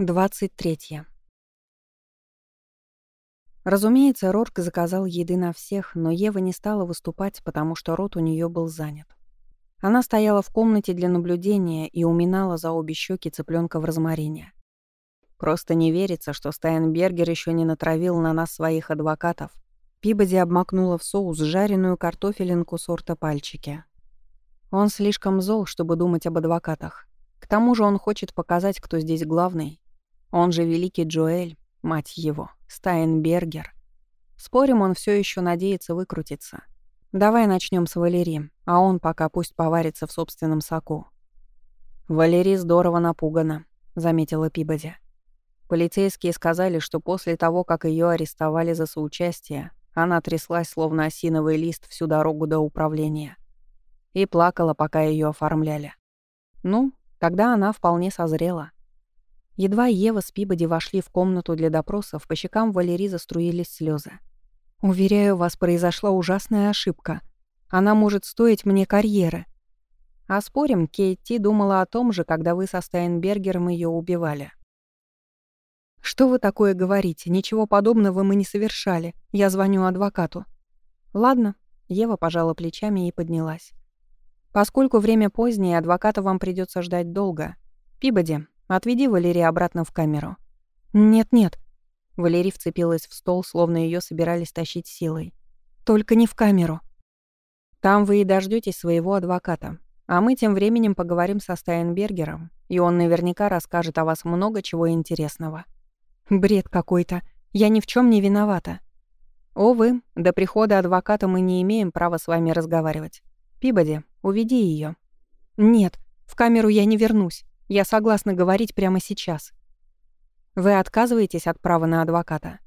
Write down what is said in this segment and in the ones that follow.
23. Разумеется, Рорк заказал еды на всех, но Ева не стала выступать, потому что рот у нее был занят. Она стояла в комнате для наблюдения и уминала за обе щеки цыпленка в розмарине. Просто не верится, что Стайнбергер еще не натравил на нас своих адвокатов. Пибоди обмакнула в соус жареную картофелинку сорта пальчики. Он слишком зол, чтобы думать об адвокатах. К тому же он хочет показать, кто здесь главный, он же великий Джоэль, мать его, Стайнбергер. Спорим, он все еще надеется выкрутиться. Давай начнем с Валерии, а он пока пусть поварится в собственном соку. Валерий здорово напугана, заметила Пибоди. Полицейские сказали, что после того, как ее арестовали за соучастие, она тряслась, словно осиновый лист, всю дорогу до управления. И плакала, пока ее оформляли. Ну, тогда она вполне созрела. Едва Ева с Пибоди вошли в комнату для допросов, по щекам Валерии заструились слезы. «Уверяю вас, произошла ужасная ошибка. Она может стоить мне карьеры». «А спорим, Кейти думала о том же, когда вы со Стайнбергером ее убивали». «Что вы такое говорите? Ничего подобного мы не совершали. Я звоню адвокату». «Ладно», — Ева пожала плечами и поднялась. «Поскольку время позднее, адвоката вам придется ждать долго. Пибоди, Отведи Валерии обратно в камеру». «Нет-нет». Валерий вцепилась в стол, словно ее собирались тащить силой. «Только не в камеру». «Там вы и дождётесь своего адвоката. А мы тем временем поговорим со Стайнбергером, и он наверняка расскажет о вас много чего интересного». «Бред какой-то. Я ни в чем не виновата». «Увы, до прихода адвоката мы не имеем права с вами разговаривать. Пибоди, уведи ее. «Нет, в камеру я не вернусь. Я согласна говорить прямо сейчас. Вы отказываетесь от права на адвоката?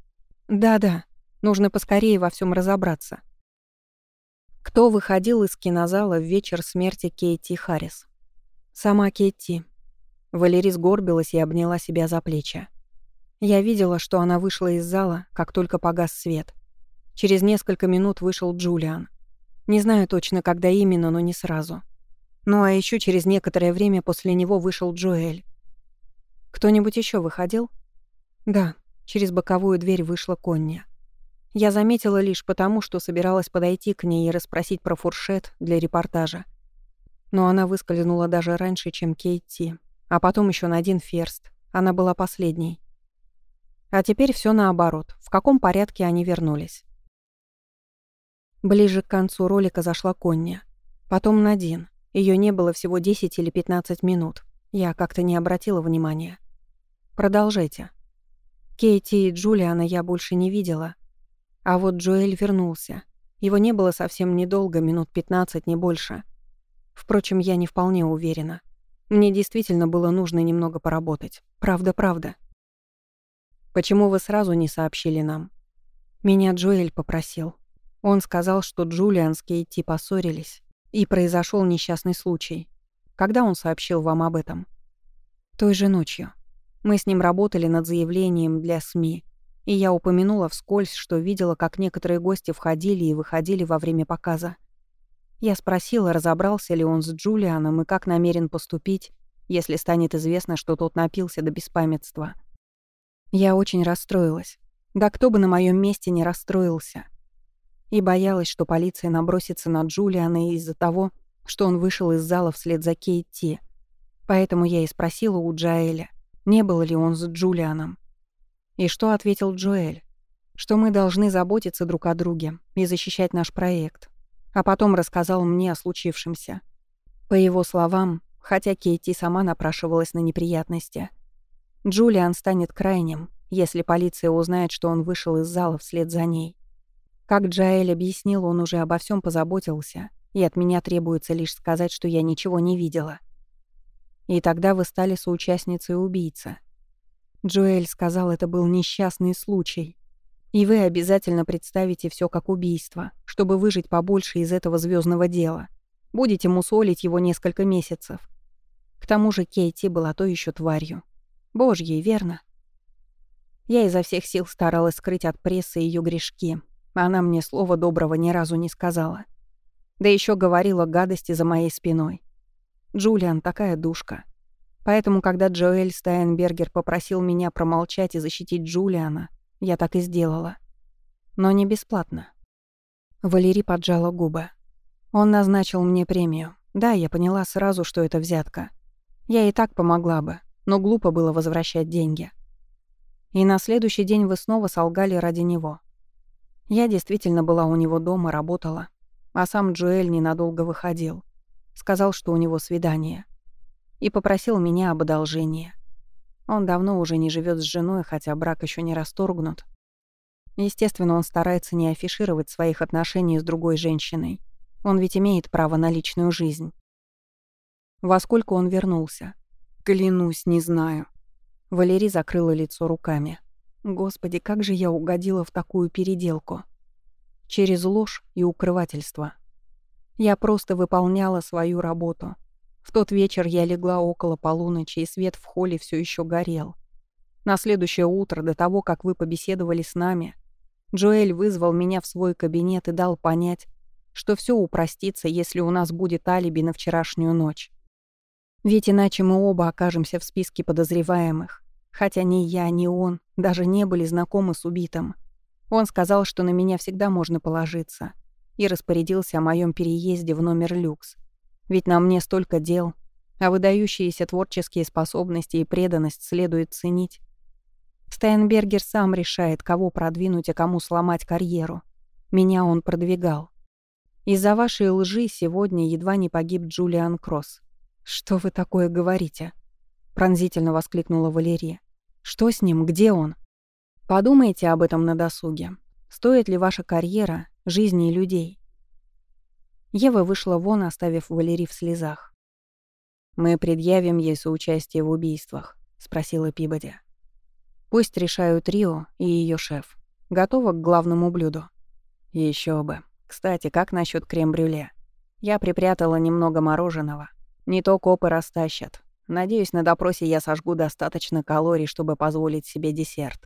Да-да, нужно поскорее во всем разобраться. Кто выходил из кинозала в вечер смерти Кейти Харрис? Сама Кейти. Валерий сгорбилась и обняла себя за плечи. Я видела, что она вышла из зала, как только погас свет. Через несколько минут вышел Джулиан. Не знаю точно, когда именно, но не сразу. Ну а еще через некоторое время после него вышел Джоэль. Кто-нибудь еще выходил? Да, через боковую дверь вышла Коння. Я заметила лишь потому, что собиралась подойти к ней и расспросить про фуршет для репортажа. Но она выскользнула даже раньше, чем Кейти. А потом еще на один ферст. Она была последней. А теперь все наоборот. В каком порядке они вернулись? Ближе к концу ролика зашла Коння. Потом Надин. Ее не было всего 10 или 15 минут. Я как-то не обратила внимания. Продолжайте. Кейти и Джулиана я больше не видела. А вот Джоэль вернулся. Его не было совсем недолго, минут 15, не больше. Впрочем, я не вполне уверена. Мне действительно было нужно немного поработать. Правда-правда. Почему вы сразу не сообщили нам? Меня Джоэль попросил. Он сказал, что Джулиан с Кейти поссорились. И произошел несчастный случай. Когда он сообщил вам об этом? Той же ночью. Мы с ним работали над заявлением для СМИ, и я упомянула вскользь, что видела, как некоторые гости входили и выходили во время показа. Я спросила, разобрался ли он с Джулианом и как намерен поступить, если станет известно, что тот напился до беспамятства. Я очень расстроилась. Да кто бы на моем месте не расстроился и боялась, что полиция набросится на Джулиана из-за того, что он вышел из зала вслед за Кейти. Поэтому я и спросила у Джаэля, не был ли он с Джулианом. И что ответил Джоэль? Что мы должны заботиться друг о друге и защищать наш проект. А потом рассказал мне о случившемся. По его словам, хотя Кейти сама напрашивалась на неприятности, Джулиан станет крайним, если полиция узнает, что он вышел из зала вслед за ней. Как Джаэль объяснил, он уже обо всем позаботился, и от меня требуется лишь сказать, что я ничего не видела. И тогда вы стали соучастницей убийцы. Джоэль сказал, это был несчастный случай. И вы обязательно представите все как убийство, чтобы выжить побольше из этого звездного дела. Будете мусолить его несколько месяцев. К тому же Кейти была то еще тварью. Божьей, верно? Я изо всех сил старалась скрыть от прессы ее грешки, она мне слова доброго ни разу не сказала. Да еще говорила гадости за моей спиной. Джулиан такая душка. Поэтому, когда Джоэль Стайнбергер попросил меня промолчать и защитить Джулиана, я так и сделала. Но не бесплатно. Валерий поджала губы. Он назначил мне премию. Да, я поняла сразу, что это взятка. Я и так помогла бы, но глупо было возвращать деньги. И на следующий день вы снова солгали ради него. Я действительно была у него дома, работала. А сам Джоэль ненадолго выходил. Сказал, что у него свидание и попросил меня об одолжении. Он давно уже не живет с женой, хотя брак еще не расторгнут. Естественно, он старается не афишировать своих отношений с другой женщиной. Он ведь имеет право на личную жизнь. Во сколько он вернулся? Клянусь, не знаю. Валерий закрыла лицо руками. Господи, как же я угодила в такую переделку. Через ложь и укрывательство. Я просто выполняла свою работу — в тот вечер я легла около полуночи, и свет в холле все еще горел. На следующее утро, до того, как вы побеседовали с нами, Джоэль вызвал меня в свой кабинет и дал понять, что все упростится, если у нас будет алиби на вчерашнюю ночь. Ведь иначе мы оба окажемся в списке подозреваемых. Хотя ни я, ни он даже не были знакомы с убитым. Он сказал, что на меня всегда можно положиться, и распорядился о моем переезде в номер люкс. Ведь на мне столько дел, а выдающиеся творческие способности и преданность следует ценить. Стайнбергер сам решает, кого продвинуть, а кому сломать карьеру. Меня он продвигал. Из-за вашей лжи сегодня едва не погиб Джулиан Кросс. «Что вы такое говорите?» — пронзительно воскликнула Валерия. «Что с ним? Где он?» «Подумайте об этом на досуге. Стоит ли ваша карьера жизни людей? Ева вышла вон, оставив Валерий в слезах. «Мы предъявим ей соучастие в убийствах», — спросила Пибоди. «Пусть решают Рио и ее шеф. Готова к главному блюду?» Еще бы. Кстати, как насчет крем-брюле? Я припрятала немного мороженого. Не то копы растащат. Надеюсь, на допросе я сожгу достаточно калорий, чтобы позволить себе десерт.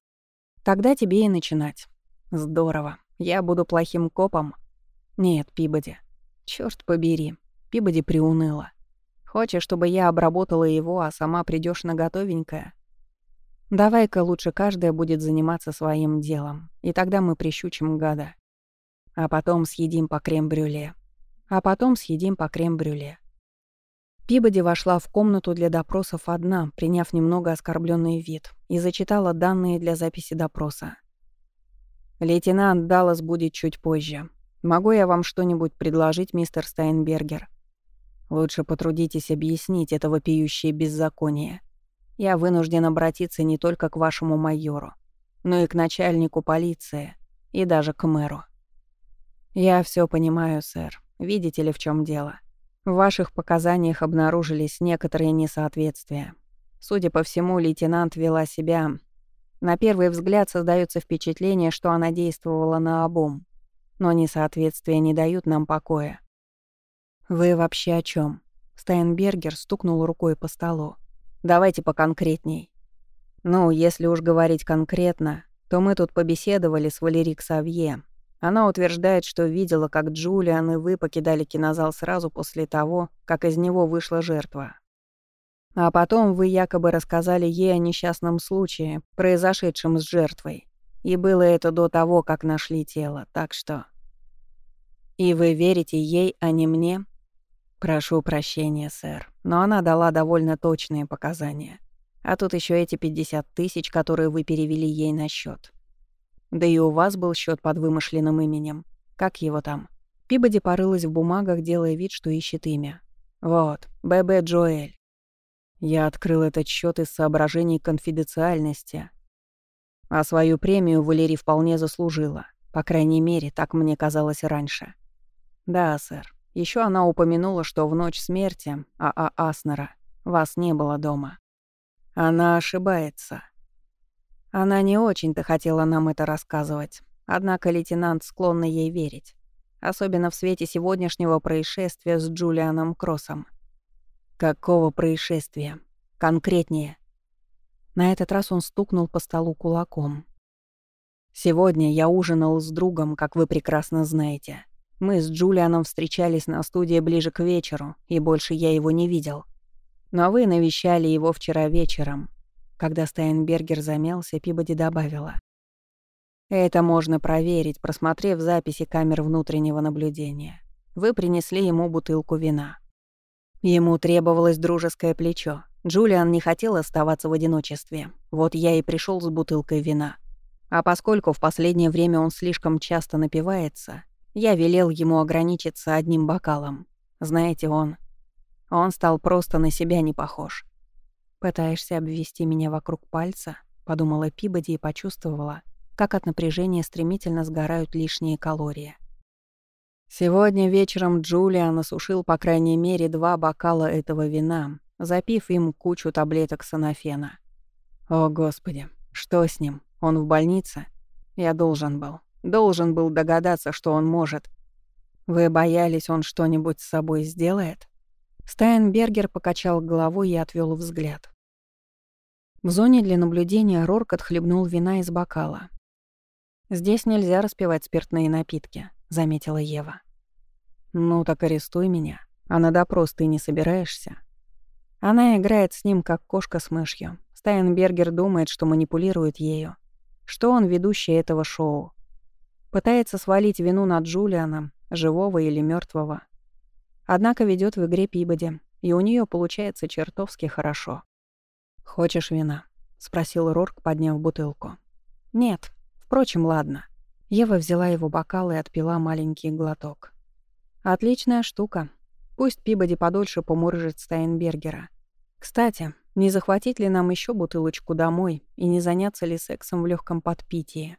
Тогда тебе и начинать. Здорово. Я буду плохим копом? Нет, Пибоди. Черт побери, Пибоди приуныла. Хочешь, чтобы я обработала его, а сама придешь на готовенькое? Давай-ка лучше каждая будет заниматься своим делом, и тогда мы прищучим гада. А потом съедим по крем-брюле. А потом съедим по крем-брюле. Пибоди вошла в комнату для допросов одна, приняв немного оскорбленный вид, и зачитала данные для записи допроса. «Лейтенант Даллас будет чуть позже. Могу я вам что-нибудь предложить, мистер Стайнбергер? Лучше потрудитесь объяснить это вопиющее беззаконие. Я вынужден обратиться не только к вашему майору, но и к начальнику полиции, и даже к мэру. Я все понимаю, сэр. Видите ли, в чем дело? В ваших показаниях обнаружились некоторые несоответствия. Судя по всему, лейтенант вела себя... На первый взгляд создается впечатление, что она действовала на обум. Но несоответствия не дают нам покоя. «Вы вообще о чем? Стайнбергер стукнул рукой по столу. «Давайте поконкретней». «Ну, если уж говорить конкретно, то мы тут побеседовали с Валерик Савье. Она утверждает, что видела, как Джулиан и вы покидали кинозал сразу после того, как из него вышла жертва. А потом вы якобы рассказали ей о несчастном случае, произошедшем с жертвой. И было это до того, как нашли тело, так что... И вы верите ей, а не мне? Прошу прощения, сэр, но она дала довольно точные показания. А тут еще эти 50 тысяч, которые вы перевели ей на счет. Да и у вас был счет под вымышленным именем. Как его там? Пибоди порылась в бумагах, делая вид, что ищет имя. Вот, ББ Джоэль. Я открыл этот счет из соображений конфиденциальности, а свою премию Валерий вполне заслужила. По крайней мере, так мне казалось раньше. Да, сэр. Еще она упомянула, что в ночь смерти А.А. Аснера вас не было дома. Она ошибается. Она не очень-то хотела нам это рассказывать, однако лейтенант склонна ей верить. Особенно в свете сегодняшнего происшествия с Джулианом Кроссом. Какого происшествия? Конкретнее. На этот раз он стукнул по столу кулаком. «Сегодня я ужинал с другом, как вы прекрасно знаете. Мы с Джулианом встречались на студии ближе к вечеру, и больше я его не видел. Но вы навещали его вчера вечером. Когда Стайнбергер замялся, Пибоди добавила. Это можно проверить, просмотрев записи камер внутреннего наблюдения. Вы принесли ему бутылку вина. Ему требовалось дружеское плечо. Джулиан не хотел оставаться в одиночестве. Вот я и пришел с бутылкой вина. А поскольку в последнее время он слишком часто напивается, я велел ему ограничиться одним бокалом. Знаете, он... Он стал просто на себя не похож. «Пытаешься обвести меня вокруг пальца?» — подумала Пибоди и почувствовала, как от напряжения стремительно сгорают лишние калории. Сегодня вечером Джулиан осушил по крайней мере два бокала этого вина, запив им кучу таблеток санофена. О, Господи, что с ним? Он в больнице? Я должен был. Должен был догадаться, что он может. Вы боялись, он что-нибудь с собой сделает? Стайнбергер покачал головой и отвел взгляд. В зоне для наблюдения Рорк отхлебнул вина из бокала. «Здесь нельзя распивать спиртные напитки», — заметила Ева. «Ну так арестуй меня. А на допрос ты не собираешься?» Она играет с ним, как кошка с мышью. Стайнбергер думает, что манипулирует ею. Что он ведущий этого шоу. Пытается свалить вину на Джулиана, живого или мертвого. Однако ведет в игре Пибоди, и у нее получается чертовски хорошо. «Хочешь вина?» — спросил Рорк, подняв бутылку. «Нет», Впрочем, ладно. Ева взяла его бокал и отпила маленький глоток. Отличная штука. Пусть Пибоди подольше помурыжит Стайнбергера. Кстати, не захватить ли нам еще бутылочку домой и не заняться ли сексом в легком подпитии?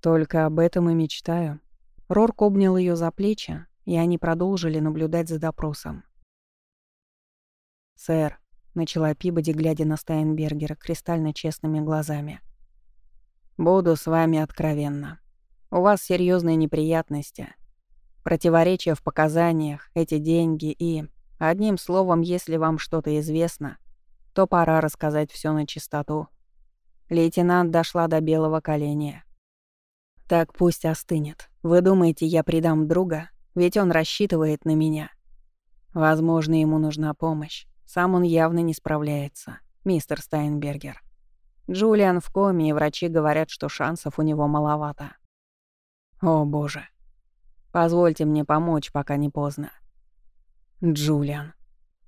Только об этом и мечтаю. Рорк обнял ее за плечи, и они продолжили наблюдать за допросом. «Сэр», — начала Пибоди, глядя на Стайнбергера кристально честными глазами, — Буду с вами откровенна. У вас серьезные неприятности. Противоречия в показаниях, эти деньги и... Одним словом, если вам что-то известно, то пора рассказать все на чистоту. Лейтенант дошла до белого коленя. Так пусть остынет. Вы думаете, я предам друга? Ведь он рассчитывает на меня. Возможно, ему нужна помощь. Сам он явно не справляется, мистер Стайнбергер. Джулиан в коме, и врачи говорят, что шансов у него маловато. О, боже. Позвольте мне помочь, пока не поздно. Джулиан.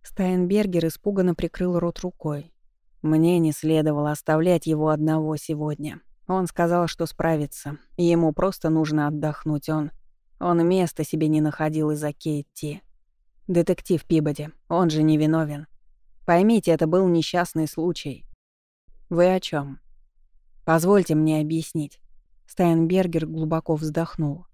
Стайнбергер испуганно прикрыл рот рукой. Мне не следовало оставлять его одного сегодня. Он сказал, что справится, ему просто нужно отдохнуть. Он... Он места себе не находил из-за Кейти. Детектив Пибоди, он же невиновен. Поймите, это был несчастный случай. «Вы о чем? «Позвольте мне объяснить». Стайнбергер глубоко вздохнул.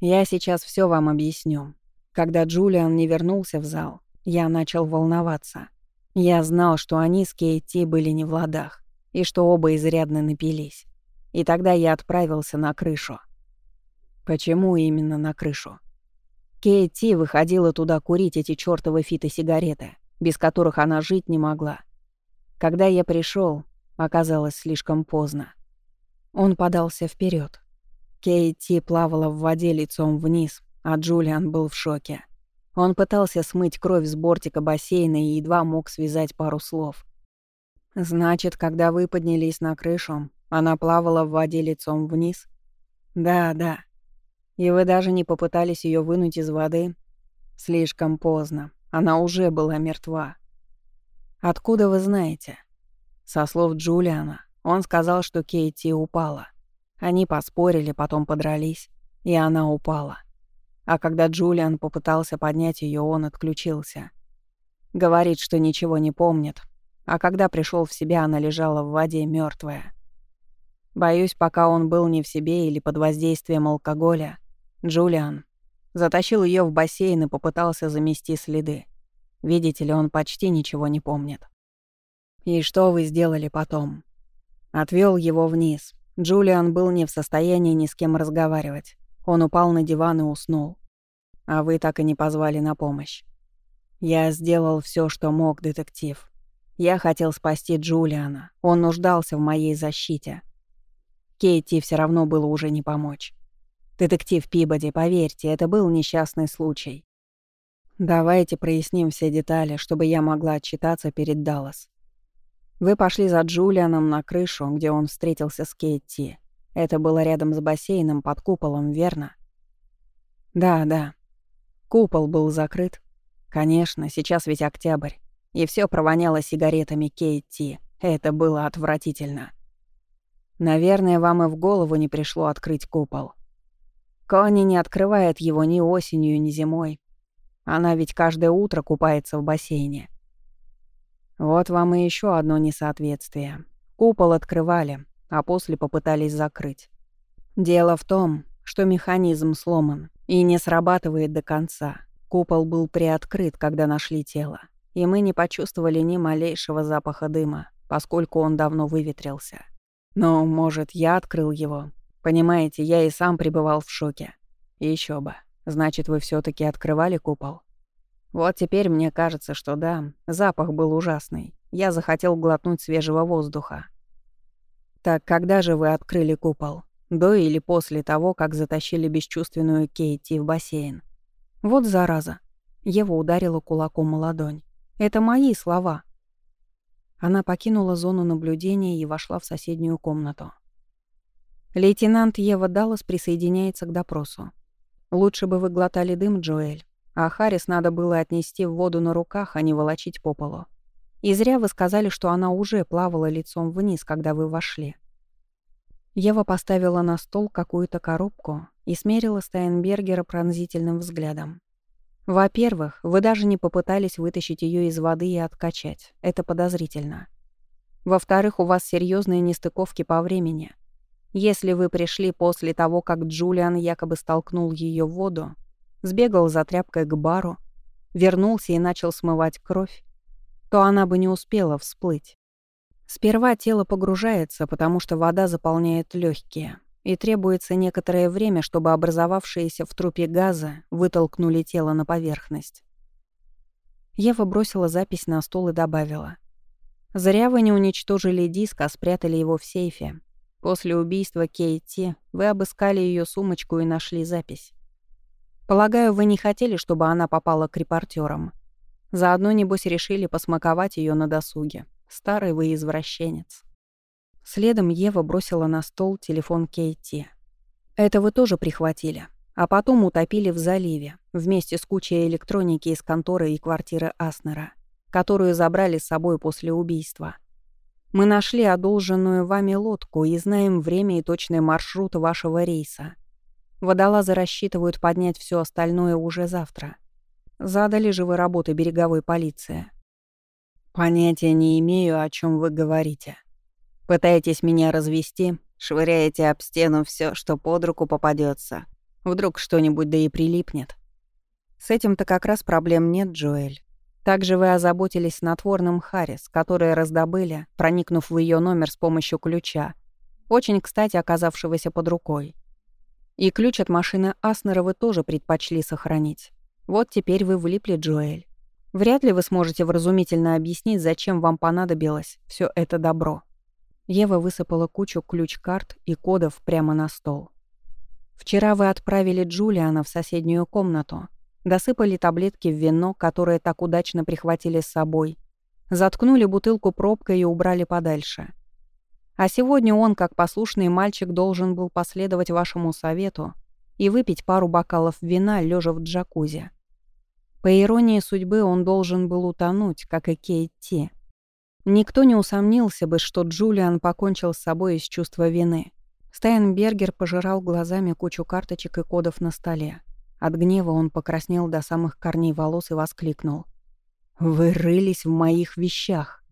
«Я сейчас все вам объясню. Когда Джулиан не вернулся в зал, я начал волноваться. Я знал, что они с Кейти были не в ладах, и что оба изрядно напились. И тогда я отправился на крышу. Почему именно на крышу? Кейти выходила туда курить эти чёртовы фитосигареты, без которых она жить не могла. Когда я пришел, оказалось слишком поздно. Он подался вперед. Кейти плавала в воде лицом вниз, а Джулиан был в шоке. Он пытался смыть кровь с бортика бассейна и едва мог связать пару слов. «Значит, когда вы поднялись на крышу, она плавала в воде лицом вниз?» «Да, да. И вы даже не попытались ее вынуть из воды?» «Слишком поздно. Она уже была мертва. Откуда вы знаете?» Со слов Джулиана, он сказал, что Кейти упала. Они поспорили, потом подрались, и она упала. А когда Джулиан попытался поднять ее, он отключился. Говорит, что ничего не помнит, а когда пришел в себя, она лежала в воде мертвая. Боюсь, пока он был не в себе или под воздействием алкоголя, Джулиан затащил ее в бассейн и попытался замести следы. Видите ли, он почти ничего не помнит. «И что вы сделали потом?» Отвел его вниз. Джулиан был не в состоянии ни с кем разговаривать. Он упал на диван и уснул. А вы так и не позвали на помощь. Я сделал все, что мог, детектив. Я хотел спасти Джулиана. Он нуждался в моей защите. Кейти все равно было уже не помочь. Детектив Пибоди, поверьте, это был несчастный случай. Давайте проясним все детали, чтобы я могла отчитаться перед Даллас. Вы пошли за Джулианом на крышу, где он встретился с Кейти. Это было рядом с бассейном под куполом, верно? Да, да. Купол был закрыт. Конечно, сейчас ведь октябрь. И все провоняло сигаретами Кейти. Это было отвратительно. Наверное, вам и в голову не пришло открыть купол. Конни не открывает его ни осенью, ни зимой. Она ведь каждое утро купается в бассейне. Вот вам и еще одно несоответствие. Купол открывали, а после попытались закрыть. Дело в том, что механизм сломан и не срабатывает до конца. Купол был приоткрыт, когда нашли тело, и мы не почувствовали ни малейшего запаха дыма, поскольку он давно выветрился. Но, может, я открыл его. Понимаете, я и сам пребывал в шоке. И еще бы. Значит, вы все таки открывали купол? Вот теперь мне кажется, что да, запах был ужасный. Я захотел глотнуть свежего воздуха. Так когда же вы открыли купол? До или после того, как затащили бесчувственную Кейти в бассейн? Вот зараза. Ева ударила кулаком ладонь. Это мои слова. Она покинула зону наблюдения и вошла в соседнюю комнату. Лейтенант Ева Даллас присоединяется к допросу. Лучше бы вы глотали дым, Джоэль. А Харрис надо было отнести в воду на руках, а не волочить по полу. И зря вы сказали, что она уже плавала лицом вниз, когда вы вошли. Ева поставила на стол какую-то коробку и смерила Стайнбергера пронзительным взглядом. Во-первых, вы даже не попытались вытащить ее из воды и откачать. Это подозрительно. Во-вторых, у вас серьезные нестыковки по времени. Если вы пришли после того, как Джулиан якобы столкнул ее в воду, сбегал за тряпкой к бару, вернулся и начал смывать кровь, то она бы не успела всплыть. Сперва тело погружается, потому что вода заполняет легкие, и требуется некоторое время, чтобы образовавшиеся в трупе газа вытолкнули тело на поверхность. Ева бросила запись на стол и добавила. «Зря вы не уничтожили диск, а спрятали его в сейфе. После убийства Кейти вы обыскали ее сумочку и нашли запись. Полагаю, вы не хотели, чтобы она попала к репортерам. Заодно, небось, решили посмаковать ее на досуге. Старый вы извращенец». Следом Ева бросила на стол телефон Кейти. «Это вы тоже прихватили, а потом утопили в заливе, вместе с кучей электроники из конторы и квартиры Аснера, которую забрали с собой после убийства. Мы нашли одолженную вами лодку и знаем время и точный маршрут вашего рейса. Водолазы рассчитывают поднять все остальное уже завтра. Задали же вы работы береговой полиции?» «Понятия не имею, о чем вы говорите», Пытаетесь меня развести, швыряете об стену все, что под руку попадется. Вдруг что-нибудь да и прилипнет. С этим-то как раз проблем нет, Джоэль. Также вы озаботились снотворным Харрис, которое раздобыли, проникнув в ее номер с помощью ключа, очень, кстати, оказавшегося под рукой. И ключ от машины Аснера вы тоже предпочли сохранить. Вот теперь вы влипли, Джоэль. Вряд ли вы сможете вразумительно объяснить, зачем вам понадобилось все это добро. Ева высыпала кучу ключ-карт и кодов прямо на стол. «Вчера вы отправили Джулиана в соседнюю комнату, досыпали таблетки в вино, которые так удачно прихватили с собой, заткнули бутылку пробкой и убрали подальше. А сегодня он, как послушный мальчик, должен был последовать вашему совету и выпить пару бокалов вина, лежа в джакузи. По иронии судьбы, он должен был утонуть, как и Кейти. Никто не усомнился бы, что Джулиан покончил с собой из чувства вины. Стайнбергер пожирал глазами кучу карточек и кодов на столе. От гнева он покраснел до самых корней волос и воскликнул. «Вы рылись в моих вещах!»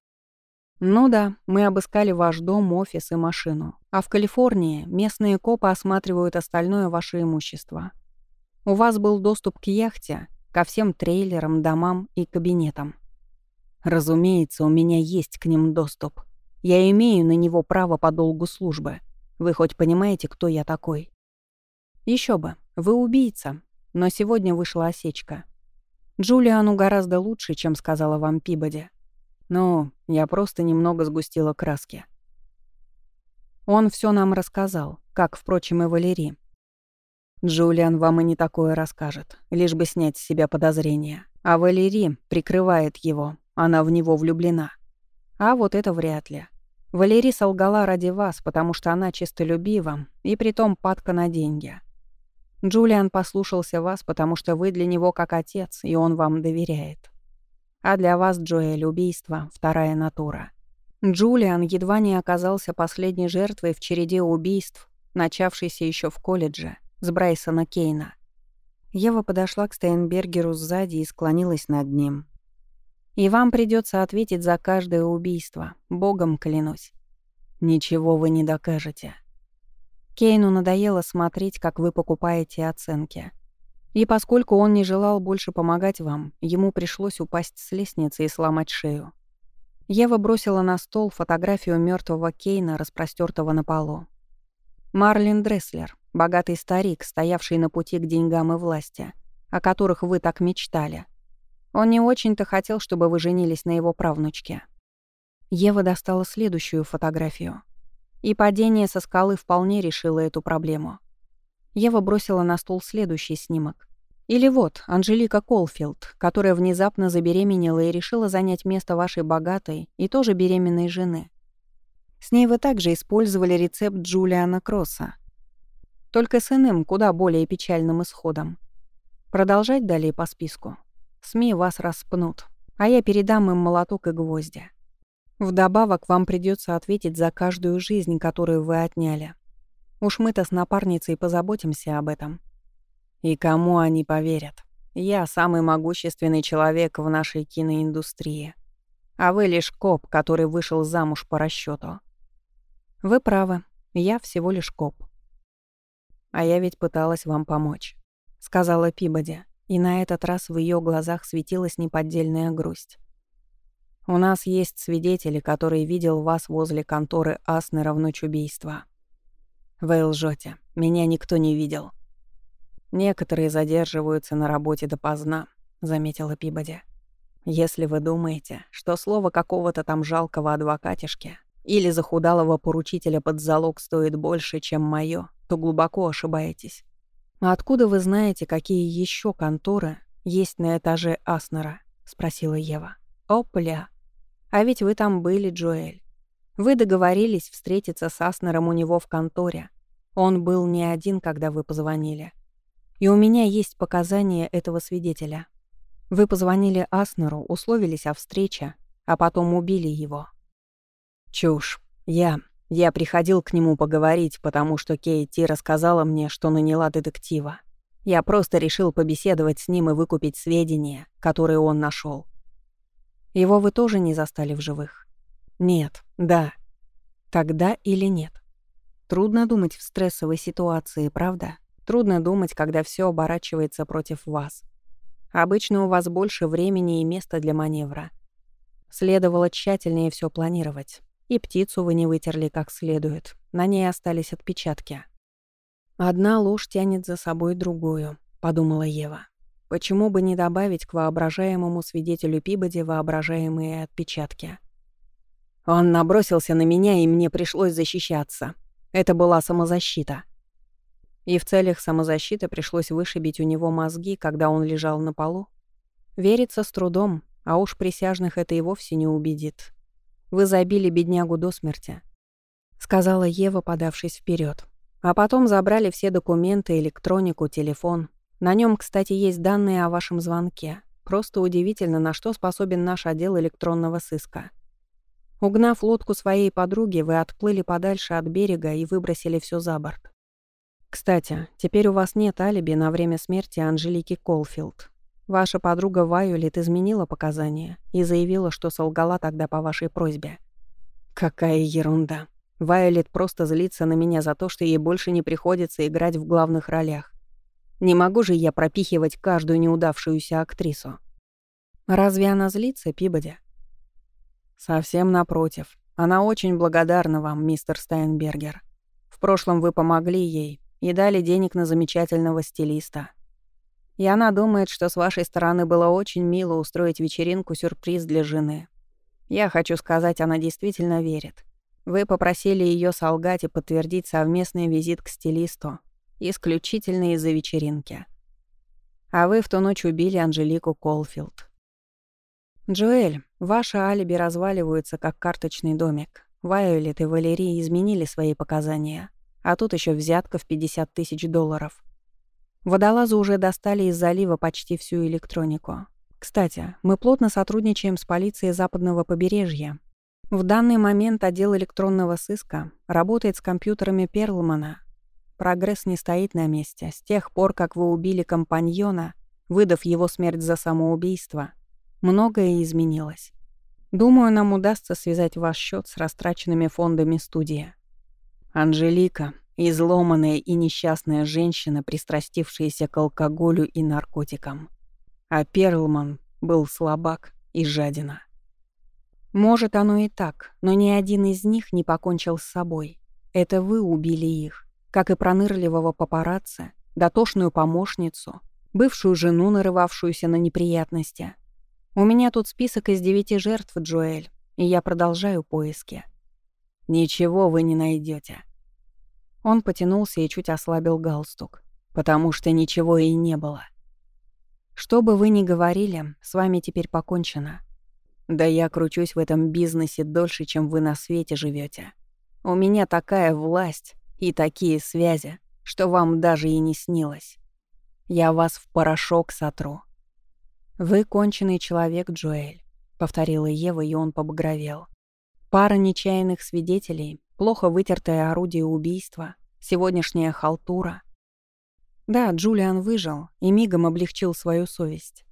«Ну да, мы обыскали ваш дом, офис и машину. А в Калифорнии местные копы осматривают остальное ваше имущество. У вас был доступ к яхте, ко всем трейлерам, домам и кабинетам. Разумеется, у меня есть к ним доступ. Я имею на него право по долгу службы. Вы хоть понимаете, кто я такой? Еще бы, вы убийца. Но сегодня вышла осечка. Джулиану гораздо лучше, чем сказала вам Пибоди. Но я просто немного сгустила краски. Он все нам рассказал, как, впрочем, и Валерий. Джулиан вам и не такое расскажет, лишь бы снять с себя подозрения. А Валерий прикрывает его, она в него влюблена. А вот это вряд ли. Валерий солгала ради вас, потому что она честолюбива и притом падка на деньги. Джулиан послушался вас, потому что вы для него как отец, и он вам доверяет. А для вас, Джоэль, убийство — вторая натура. Джулиан едва не оказался последней жертвой в череде убийств, начавшейся еще в колледже, с Брайсона Кейна. Ева подошла к Стейнбергеру сзади и склонилась над ним. «И вам придется ответить за каждое убийство, богом клянусь. Ничего вы не докажете». Кейну надоело смотреть, как вы покупаете оценки. И поскольку он не желал больше помогать вам, ему пришлось упасть с лестницы и сломать шею. Ева бросила на стол фотографию мертвого Кейна, распростертого на полу. Марлин Дресслер, богатый старик, стоявший на пути к деньгам и власти, о которых вы так мечтали. Он не очень-то хотел, чтобы вы женились на его правнучке. Ева достала следующую фотографию. И падение со скалы вполне решило эту проблему. Ева бросила на стол следующий снимок. Или вот, Анжелика Колфилд, которая внезапно забеременела и решила занять место вашей богатой и тоже беременной жены. С ней вы также использовали рецепт Джулиана Кросса. Только с иным, куда более печальным исходом. Продолжать далее по списку. СМИ вас распнут, а я передам им молоток и гвозди. Вдобавок вам придется ответить за каждую жизнь, которую вы отняли. Уж мы-то с напарницей позаботимся об этом. И кому они поверят? Я самый могущественный человек в нашей киноиндустрии. А вы лишь коп, который вышел замуж по расчету. Вы правы, я всего лишь коп. А я ведь пыталась вам помочь, сказала Пибоди, и на этот раз в ее глазах светилась неподдельная грусть. У нас есть свидетели, который видел вас возле конторы Аснера в ночь убийства. Вы лжете. Меня никто не видел. Некоторые задерживаются на работе допоздна, заметила Пибоди. Если вы думаете, что слово какого-то там жалкого адвокатишки или захудалого поручителя под залог стоит больше, чем моё, то глубоко ошибаетесь. А откуда вы знаете, какие еще конторы есть на этаже Аснера? спросила Ева. Опля. А ведь вы там были, Джоэль. Вы договорились встретиться с Аснером у него в конторе. Он был не один, когда вы позвонили. И у меня есть показания этого свидетеля. Вы позвонили Аснеру, условились о встрече, а потом убили его. Чушь. Я... Я приходил к нему поговорить, потому что Кейти рассказала мне, что наняла детектива. Я просто решил побеседовать с ним и выкупить сведения, которые он нашел. Его вы тоже не застали в живых? Нет, да. Тогда или нет? Трудно думать в стрессовой ситуации, правда? Трудно думать, когда все оборачивается против вас. Обычно у вас больше времени и места для маневра. Следовало тщательнее все планировать. И птицу вы не вытерли как следует. На ней остались отпечатки. «Одна ложь тянет за собой другую», — подумала Ева. Почему бы не добавить к воображаемому свидетелю Пибоди воображаемые отпечатки? Он набросился на меня, и мне пришлось защищаться. Это была самозащита. И в целях самозащиты пришлось вышибить у него мозги, когда он лежал на полу. Верится с трудом, а уж присяжных это и вовсе не убедит. Вы забили беднягу до смерти», — сказала Ева, подавшись вперед. «А потом забрали все документы, электронику, телефон, на нем, кстати, есть данные о вашем звонке. Просто удивительно, на что способен наш отдел электронного сыска. Угнав лодку своей подруги, вы отплыли подальше от берега и выбросили все за борт. Кстати, теперь у вас нет алиби на время смерти Анжелики Колфилд. Ваша подруга Вайолет изменила показания и заявила, что солгала тогда по вашей просьбе. Какая ерунда. Вайолет просто злится на меня за то, что ей больше не приходится играть в главных ролях. Не могу же я пропихивать каждую неудавшуюся актрису. Разве она злится, Пибоди? Совсем напротив. Она очень благодарна вам, мистер Стайнбергер. В прошлом вы помогли ей и дали денег на замечательного стилиста. И она думает, что с вашей стороны было очень мило устроить вечеринку-сюрприз для жены. Я хочу сказать, она действительно верит. Вы попросили ее солгать и подтвердить совместный визит к стилисту, Исключительно из-за вечеринки. А вы в ту ночь убили Анжелику Колфилд. Джоэль, ваши алиби разваливаются, как карточный домик. Вайолет и Валерий изменили свои показания. А тут еще взятка в 50 тысяч долларов. Водолазы уже достали из залива почти всю электронику. Кстати, мы плотно сотрудничаем с полицией западного побережья. В данный момент отдел электронного сыска работает с компьютерами Перлмана. Прогресс не стоит на месте. С тех пор, как вы убили компаньона, выдав его смерть за самоубийство, многое изменилось. Думаю, нам удастся связать ваш счет с растраченными фондами студии. Анжелика Изломанная и несчастная женщина, пристрастившаяся к алкоголю и наркотикам. А Перлман был слабак и жадина. Может, оно и так, но ни один из них не покончил с собой. Это вы убили их, как и пронырливого папарацци, дотошную помощницу, бывшую жену, нарывавшуюся на неприятности. У меня тут список из девяти жертв, Джоэль, и я продолжаю поиски. Ничего вы не найдете. Он потянулся и чуть ослабил галстук. «Потому что ничего и не было». «Что бы вы ни говорили, с вами теперь покончено. Да я кручусь в этом бизнесе дольше, чем вы на свете живете. У меня такая власть и такие связи, что вам даже и не снилось. Я вас в порошок сотру». «Вы конченый человек, Джоэль», — повторила Ева, и он побагровел. «Пара нечаянных свидетелей Плохо вытертое орудие убийства, сегодняшняя халтура. Да, Джулиан выжил и мигом облегчил свою совесть.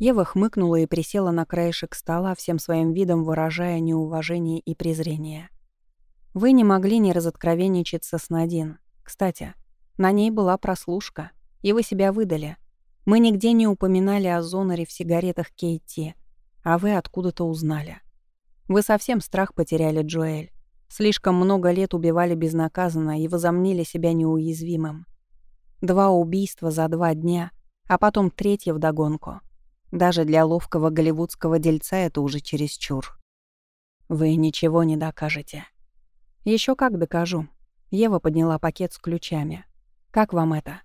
Ева хмыкнула и присела на краешек стола, всем своим видом выражая неуважение и презрение. Вы не могли не разоткровенничаться с Надин. Кстати, на ней была прослушка, и вы себя выдали. Мы нигде не упоминали о зонаре в сигаретах Кейти, а вы откуда-то узнали. Вы совсем страх потеряли, Джоэль. Слишком много лет убивали безнаказанно и возомнили себя неуязвимым. Два убийства за два дня, а потом третье вдогонку. Даже для ловкого голливудского дельца это уже чересчур. Вы ничего не докажете. Еще как докажу. Ева подняла пакет с ключами. Как вам это?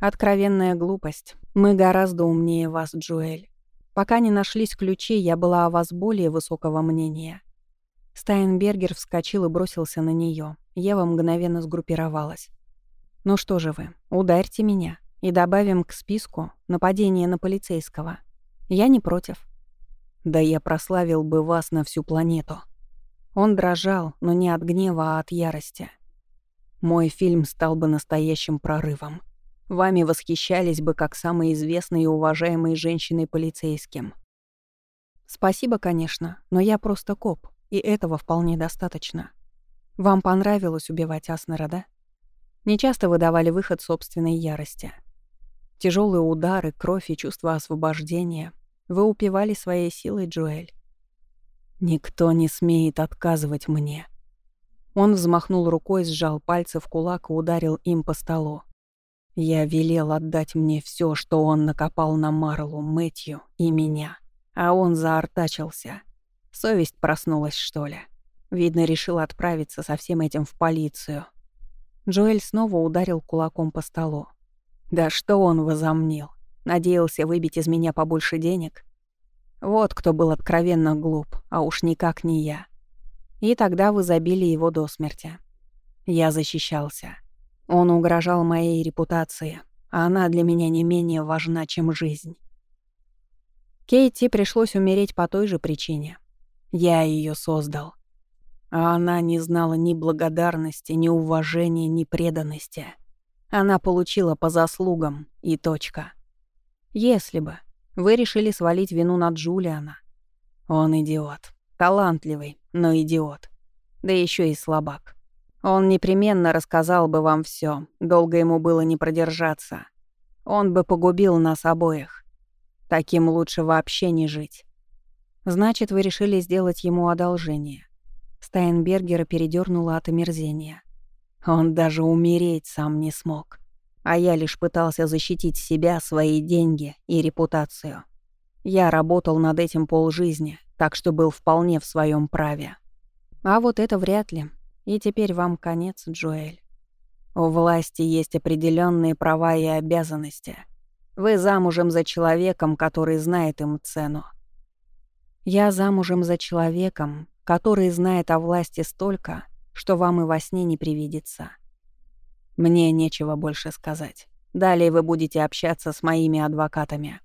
Откровенная глупость. Мы гораздо умнее вас, Джуэль. Пока не нашлись ключи, я была о вас более высокого мнения. Стайнбергер вскочил и бросился на нее. Ева мгновенно сгруппировалась. «Ну что же вы, ударьте меня и добавим к списку нападение на полицейского. Я не против». «Да я прославил бы вас на всю планету». Он дрожал, но не от гнева, а от ярости. «Мой фильм стал бы настоящим прорывом. Вами восхищались бы как самой известной и уважаемой женщиной-полицейским». «Спасибо, конечно, но я просто коп. И этого вполне достаточно. Вам понравилось убивать Аснера, да? Нечасто вы давали выход собственной ярости. Тяжелые удары, кровь и чувство освобождения. Вы упивали своей силой, Джоэль. Никто не смеет отказывать мне. Он взмахнул рукой, сжал пальцы в кулак и ударил им по столу. Я велел отдать мне все, что он накопал на Марлу, Мэтью и меня. А он заортачился. Совесть проснулась, что ли? Видно, решил отправиться со всем этим в полицию. Джоэль снова ударил кулаком по столу. Да что он возомнил? Надеялся выбить из меня побольше денег? Вот кто был откровенно глуп, а уж никак не я. И тогда вы забили его до смерти. Я защищался. Он угрожал моей репутации, а она для меня не менее важна, чем жизнь. Кейти пришлось умереть по той же причине. Я ее создал. А она не знала ни благодарности, ни уважения, ни преданности. Она получила по заслугам, и точка. Если бы вы решили свалить вину на Джулиана. Он идиот. Талантливый, но идиот. Да еще и слабак. Он непременно рассказал бы вам все. долго ему было не продержаться. Он бы погубил нас обоих. Таким лучше вообще не жить. Значит, вы решили сделать ему одолжение. Стайнбергера передёрнуло от омерзения. Он даже умереть сам не смог. А я лишь пытался защитить себя, свои деньги и репутацию. Я работал над этим полжизни, так что был вполне в своем праве. А вот это вряд ли. И теперь вам конец, Джоэль. У власти есть определенные права и обязанности. Вы замужем за человеком, который знает им цену. Я замужем за человеком, который знает о власти столько, что вам и во сне не привидится. Мне нечего больше сказать. Далее вы будете общаться с моими адвокатами.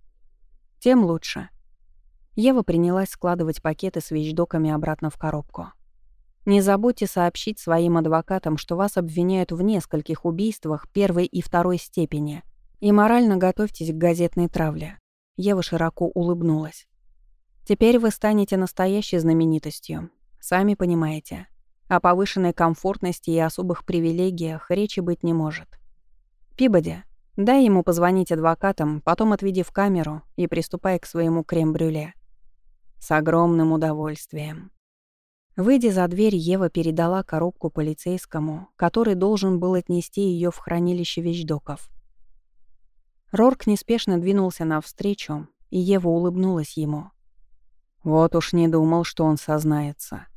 Тем лучше. Ева принялась складывать пакеты с вещдоками обратно в коробку. Не забудьте сообщить своим адвокатам, что вас обвиняют в нескольких убийствах первой и второй степени — и морально готовьтесь к газетной травле. Ева широко улыбнулась. Теперь вы станете настоящей знаменитостью. Сами понимаете. О повышенной комфортности и особых привилегиях речи быть не может. Пибоди, дай ему позвонить адвокатам, потом отведи в камеру и приступай к своему крем-брюле. С огромным удовольствием. Выйдя за дверь, Ева передала коробку полицейскому, который должен был отнести ее в хранилище вещдоков. Рорк неспешно двинулся навстречу, и Ева улыбнулась ему. Вот уж не думал, что он сознается.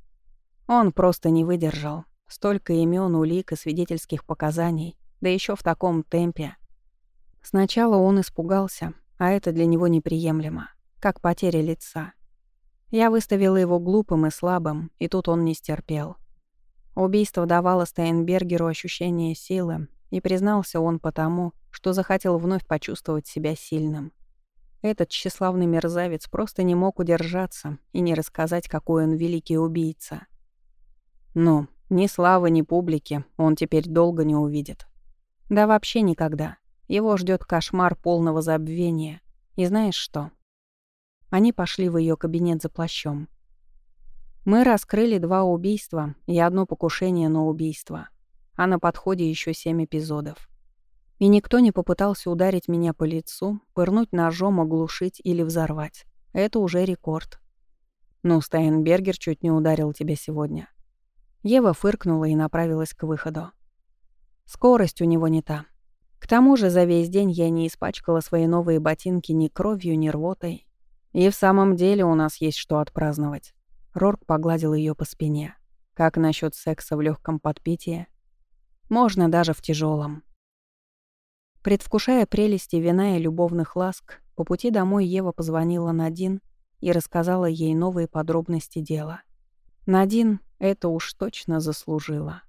Он просто не выдержал. Столько имен, улик и свидетельских показаний, да еще в таком темпе. Сначала он испугался, а это для него неприемлемо, как потеря лица. Я выставила его глупым и слабым, и тут он не стерпел. Убийство давало Стейнбергеру ощущение силы, и признался он потому, что захотел вновь почувствовать себя сильным. Этот тщеславный мерзавец просто не мог удержаться и не рассказать, какой он великий убийца. Но ни славы, ни публики он теперь долго не увидит. Да вообще никогда. Его ждет кошмар полного забвения. И знаешь что? Они пошли в ее кабинет за плащом. Мы раскрыли два убийства и одно покушение на убийство. А на подходе еще семь эпизодов. И никто не попытался ударить меня по лицу, пырнуть ножом, оглушить или взорвать. Это уже рекорд. Ну, Стайнбергер чуть не ударил тебя сегодня. Ева фыркнула и направилась к выходу. Скорость у него не та. К тому же за весь день я не испачкала свои новые ботинки ни кровью, ни рвотой. И в самом деле у нас есть что отпраздновать. Рорк погладил ее по спине. Как насчет секса в легком подпитии? Можно даже в тяжелом. Предвкушая прелести вина и любовных ласк, по пути домой Ева позвонила Надин и рассказала ей новые подробности дела. Надин это уж точно заслужила.